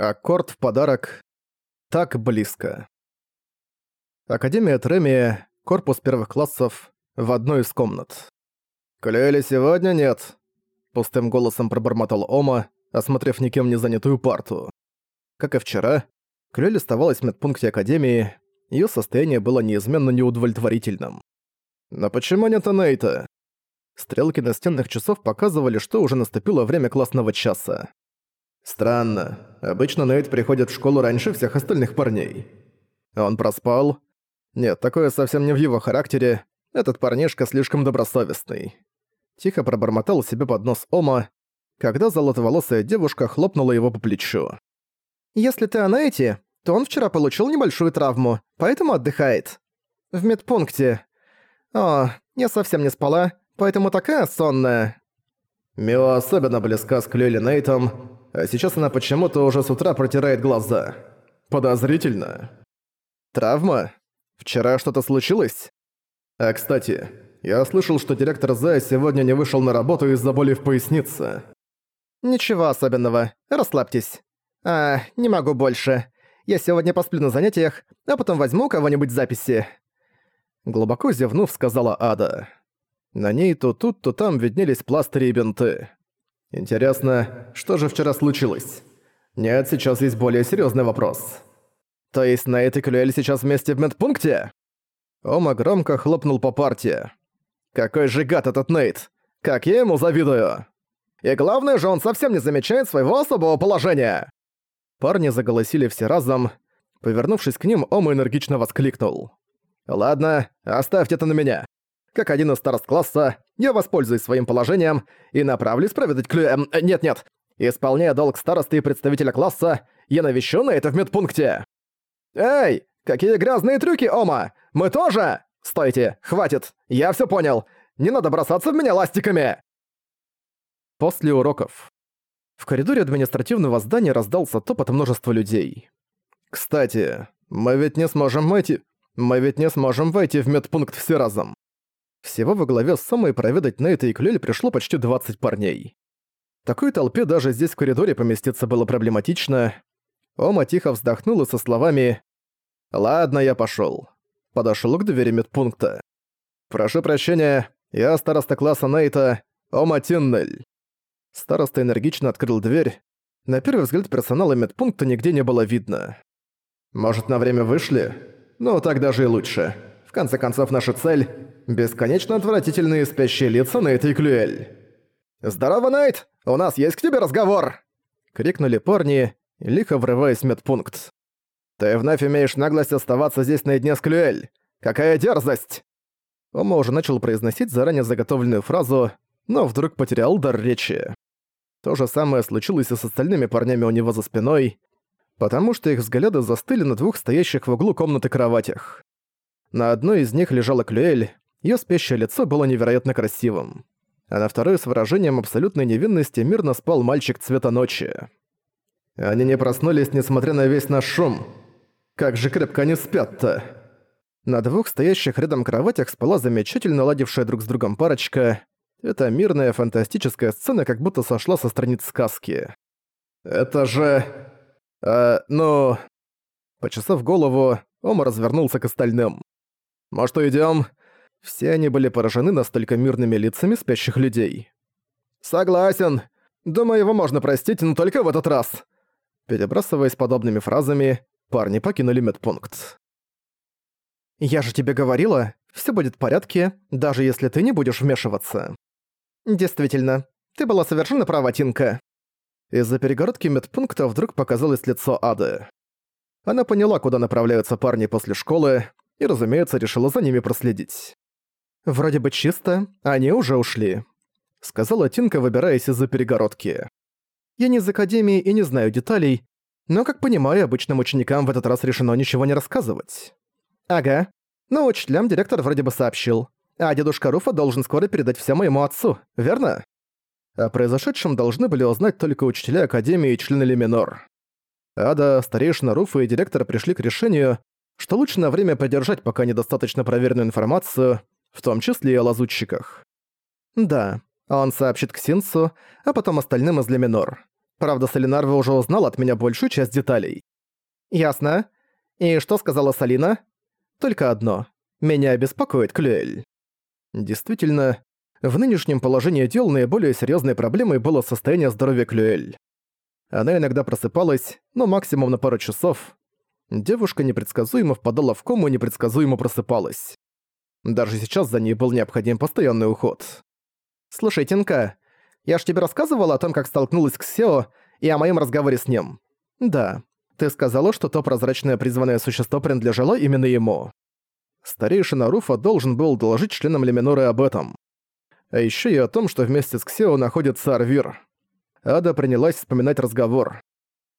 Аккорд в подарок. Так близко. Академия Тремия, корпус первых классов, в одной из комнат. «Клюэли сегодня нет», — пустым голосом пробормотал Ома, осмотрев никем не занятую парту. Как и вчера, Клюэль оставалась в медпункте Академии, ее состояние было неизменно неудовлетворительным. «Но почему нет Нейта?» Стрелки настенных часов показывали, что уже наступило время классного часа. Странно. Обычно Нейт приходит в школу раньше всех остальных парней. Он проспал? Нет, такое совсем не в его характере. Этот парнишка слишком добросовестный. Тихо пробормотал себе под нос Ома, когда золотоволосая девушка хлопнула его по плечу. «Если ты о Нейте, то он вчера получил небольшую травму, поэтому отдыхает. В медпункте. О, я совсем не спала, поэтому такая сонная». Мио особенно близка с Клюэли Нейтом, а сейчас она почему-то уже с утра протирает глаза. Подозрительно. Травма? Вчера что-то случилось? А кстати, я слышал, что директор Зая сегодня не вышел на работу из-за боли в пояснице. Ничего особенного, расслабьтесь. А, не могу больше. Я сегодня посплю на занятиях, а потом возьму у кого-нибудь записи. Глубоко зевнув, сказала Ада. На ней то тут, то там виднелись пластыри и бинты. Интересно, что же вчера случилось? Нет, сейчас есть более серьезный вопрос. То есть Нейт и Клюэль сейчас вместе в медпункте? Ома громко хлопнул по партии. Какой же гад этот Нейт! Как я ему завидую! И главное же, он совсем не замечает своего особого положения!» Парни заголосили все разом. Повернувшись к ним, Ома энергично воскликнул. «Ладно, оставьте это на меня. Как один из старост класса, я воспользуюсь своим положением и направлюсь проведать клю... Эм, нет-нет. Исполняя долг старосты и представителя класса, я навещу на это в медпункте. Эй, какие грязные трюки, Ома! Мы тоже! Стойте, хватит, я все понял. Не надо бросаться в меня ластиками! После уроков. В коридоре административного здания раздался топот множества людей. Кстати, мы ведь не сможем войти... Мы ведь не сможем войти в медпункт все разом. Всего во главе с самой проведать Нейта и Клюэль пришло почти 20 парней. Такой толпе даже здесь в коридоре поместиться было проблематично. Ома тихо вздохнул и со словами «Ладно, я пошёл». Подошёл к двери медпункта. «Прошу прощения, я староста класса Нейта, Ома Тиннель». Староста энергично открыл дверь. На первый взгляд персонала медпункта нигде не было видно. «Может, на время вышли? Ну, так даже и лучше. В конце концов, наша цель Бесконечно отвратительные спящие лица Нейт и Клюэль. «Здорово, Найт! У нас есть к тебе разговор!» Крикнули парни, лихо врываясь в медпункт. «Ты вновь имеешь наглость оставаться здесь наедине с Клюэль! Какая дерзость!» Ома уже начал произносить заранее заготовленную фразу, но вдруг потерял дар речи. То же самое случилось и с остальными парнями у него за спиной, потому что их взгляды застыли на двух стоящих в углу комнаты кроватях. На одной из них лежала Клюэль, Её спящее лицо было невероятно красивым. А на второй с выражением абсолютной невинности мирно спал мальчик цвета ночи. Они не проснулись, несмотря на весь наш шум. Как же крепко они спят-то. На двух стоящих рядом кроватях спала замечательно ладившая друг с другом парочка. Эта мирная фантастическая сцена как будто сошла со страниц сказки. «Это же... А, ну...» Почесав голову, Ома развернулся к остальным. «Может, уйдём? Все они были поражены настолько мирными лицами спящих людей. «Согласен. Думаю, его можно простить, но только в этот раз». Перебрасываясь подобными фразами, парни покинули медпункт. «Я же тебе говорила, все будет в порядке, даже если ты не будешь вмешиваться». «Действительно, ты была совершенно права, Тинка». Из-за перегородки медпункта вдруг показалось лицо Ады. Она поняла, куда направляются парни после школы, и, разумеется, решила за ними проследить. «Вроде бы чисто, они уже ушли», — сказала Тинка, выбираясь из-за перегородки. «Я не из Академии и не знаю деталей, но, как понимаю, обычным ученикам в этот раз решено ничего не рассказывать». «Ага. Но учителям директор вроде бы сообщил. А дедушка Руфа должен скоро передать все моему отцу, верно?» О произошедшем должны были узнать только учителя Академии и члены Леминор. Ада, старейшина Руфа и директор пришли к решению, что лучше на время подержать пока недостаточно проверенную информацию, в том числе и о лазутчиках. Да, он сообщит Ксинсу, а потом остальным из Леминор. Правда, Солинарва уже узнал от меня большую часть деталей. Ясно. И что сказала Салина? Только одно. Меня беспокоит Клюэль. Действительно, в нынешнем положении дел наиболее серьезной проблемой было состояние здоровья Клюэль. Она иногда просыпалась, но максимум на пару часов. Девушка непредсказуемо впадала в кому и непредсказуемо просыпалась. Даже сейчас за ней был необходим постоянный уход. «Слушай, Тинка, я ж тебе рассказывала о том, как столкнулась с Сео и о моем разговоре с ним?» «Да. Ты сказала, что то прозрачное призванное существо принадлежало именно ему». Старейшина Руфа должен был доложить членам Леминоры об этом. А еще и о том, что вместе с Ксео находится Арвир. Ада принялась вспоминать разговор.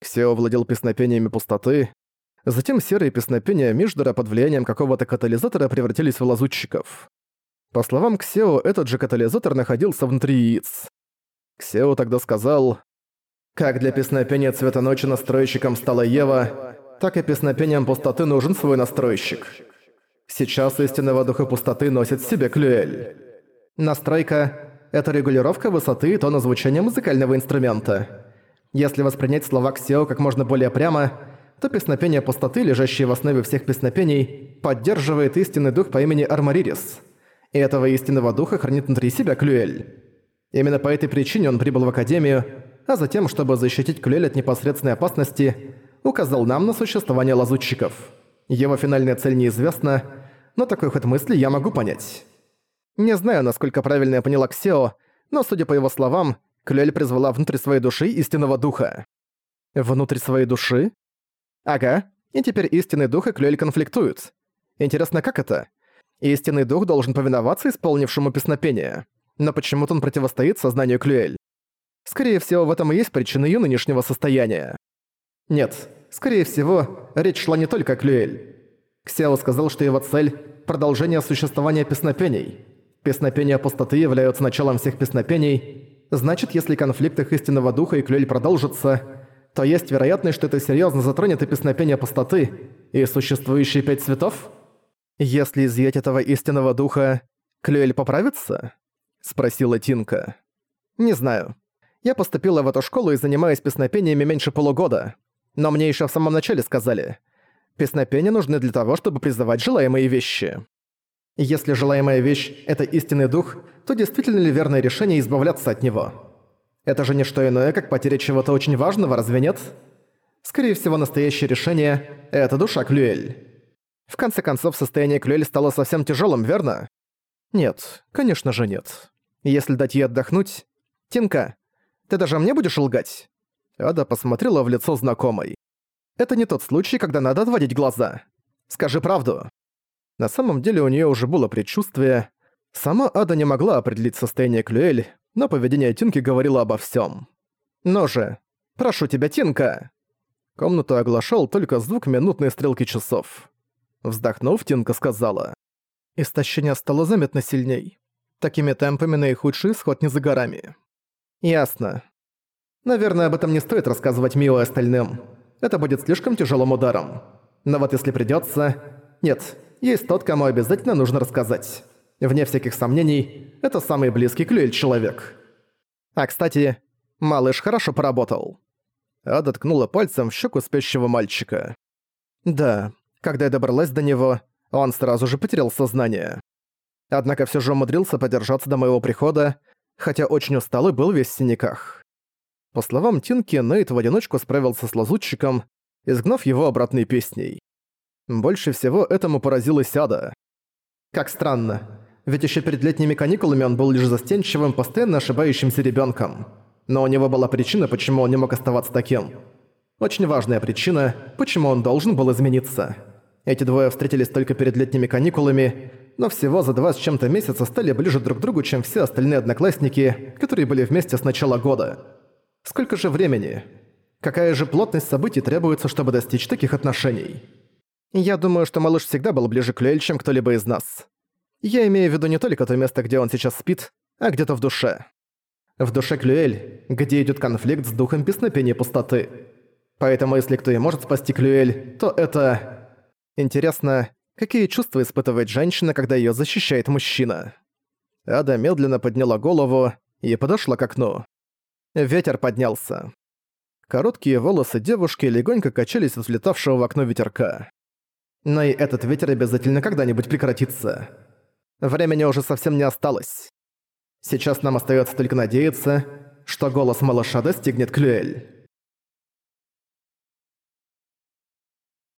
Ксео владел песнопениями пустоты, затем серые песнопения Миждора под влиянием какого-то катализатора превратились в лазутчиков. По словам Ксео, этот же катализатор находился внутри яиц. Ксео тогда сказал, «Как для песнопения цвета ночи настройщиком стала Ева, так и песнопением пустоты нужен свой настройщик. Сейчас истинного духа пустоты носит себе Клюэль. Настройка — это регулировка высоты и тона звучания музыкального инструмента. Если воспринять слова Ксео как можно более прямо, то песнопение пустоты, лежащее в основе всех песнопений, поддерживает истинный дух по имени Армаририс. И этого истинного духа хранит внутри себя Клюэль. Именно по этой причине он прибыл в Академию, а затем, чтобы защитить Клюэль от непосредственной опасности, указал нам на существование лазутчиков. Его финальная цель неизвестна, но такой ход мысли я могу понять. Не знаю, насколько правильно я поняла Ксео, но, судя по его словам, Клюэль призвала внутрь своей души истинного духа. Внутрь своей души? Ага, и теперь истинный дух и Клюэль конфликтуют. Интересно, как это? Истинный дух должен повиноваться исполнившему песнопение. Но почему-то он противостоит сознанию Клюэль. Скорее всего, в этом и есть причина её нынешнего состояния. Нет, скорее всего, речь шла не только о Клюэль. Ксео сказал, что его цель – продолжение существования песнопений. Песнопения пустоты являются началом всех песнопений. Значит, если конфликт их истинного духа и Клюэль продолжится, то есть вероятность, что это серьезно затронет и песнопение пустоты, и существующие пять цветов? Если изъять этого истинного духа, Клюэль поправится? Спросила Тинка. Не знаю. Я поступила в эту школу и занимаюсь песнопениями меньше полугода. Но мне еще в самом начале сказали. Песнопения нужны для того, чтобы призывать желаемые вещи. Если желаемая вещь — это истинный дух, то действительно ли верное решение избавляться от него? Это же не что иное, как потеря чего-то очень важного, разве нет? Скорее всего, настоящее решение — это душа Клюэль. В конце концов, состояние Клюэль стало совсем тяжелым, верно? Нет, конечно же нет. Если дать ей отдохнуть... Тинка, ты даже мне будешь лгать? Ада посмотрела в лицо знакомой. Это не тот случай, когда надо отводить глаза. Скажи правду. На самом деле у нее уже было предчувствие. Сама Ада не могла определить состояние Клюэль, но поведение Тинки говорило обо всем. «Ну же, прошу тебя, Тинка!» Комнату оглашал только звук минутной стрелки часов. Вздохнув, Тинка сказала. Истощение стало заметно сильней. Такими темпами наихудший исход не за горами. Ясно. Наверное, об этом не стоит рассказывать Мио и остальным. Это будет слишком тяжелым ударом. Но вот если придётся... Нет, есть тот, кому обязательно нужно рассказать. Вне всяких сомнений, это самый близкий к Люэль человек. А кстати, малыш хорошо поработал. Ада ткнула пальцем в щеку спящего мальчика. Да, когда я добралась до него, он сразу же потерял сознание. Однако все же умудрился подержаться до моего прихода, хотя очень устал и был весь в синяках. По словам Тинки, Нейт в одиночку справился с лазутчиком, изгнав его обратной песней. Больше всего этому поразилась Ада. Как странно. Ведь еще перед летними каникулами он был лишь застенчивым, постоянно ошибающимся ребенком. Но у него была причина, почему он не мог оставаться таким. Очень важная причина, почему он должен был измениться. Эти двое встретились только перед летними каникулами, но всего за два с чем-то месяца стали ближе друг к другу, чем все остальные одноклассники, которые были вместе с начала года. Сколько же времени? Какая же плотность событий требуется, чтобы достичь таких отношений? Я думаю, что малыш всегда был ближе к Лель, чем кто-либо из нас. Я имею в виду не только то место, где он сейчас спит, а где-то в душе. В душе Клюэль, где идет конфликт с духом песнопения пустоты. Поэтому если кто и может спасти Клюэль, то это... Интересно, какие чувства испытывает женщина, когда ее защищает мужчина? Ада медленно подняла голову и подошла к окну. Ветер поднялся. Короткие волосы девушки легонько качались от взлетавшего в окно ветерка. Но и этот ветер обязательно когда-нибудь прекратится. Времени уже совсем не осталось. Сейчас нам остается только надеяться, что голос малыша достигнет Клюэль.